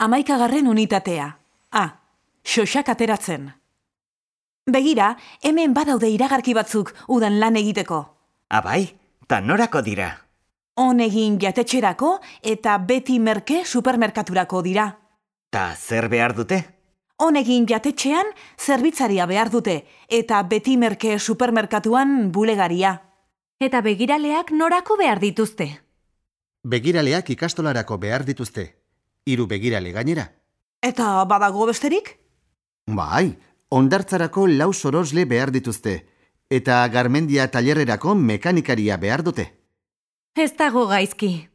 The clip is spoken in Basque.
Amaikagarren unitatea. A. Xoxak ateratzen. Begira, hemen badaude iragarki batzuk udan lan egiteko. Abai, ta norako dira. Honegin jatetxerako eta beti merke supermerkaturako dira. Ta zer behar dute? Honegin jatetxean zerbitzaria behar dute eta beti merke supermerkatuan bulegaria. Eta begiraleak norako behar dituzte. Begiraleak ikastolarako behar dituzte. Hiru begirale gainera. Eta badago besterik? Bai, ondartzarako lau sorosle behar dituzte. Eta garmendia tailerrerako mekanikaria behar dute. Ez dago gaizki.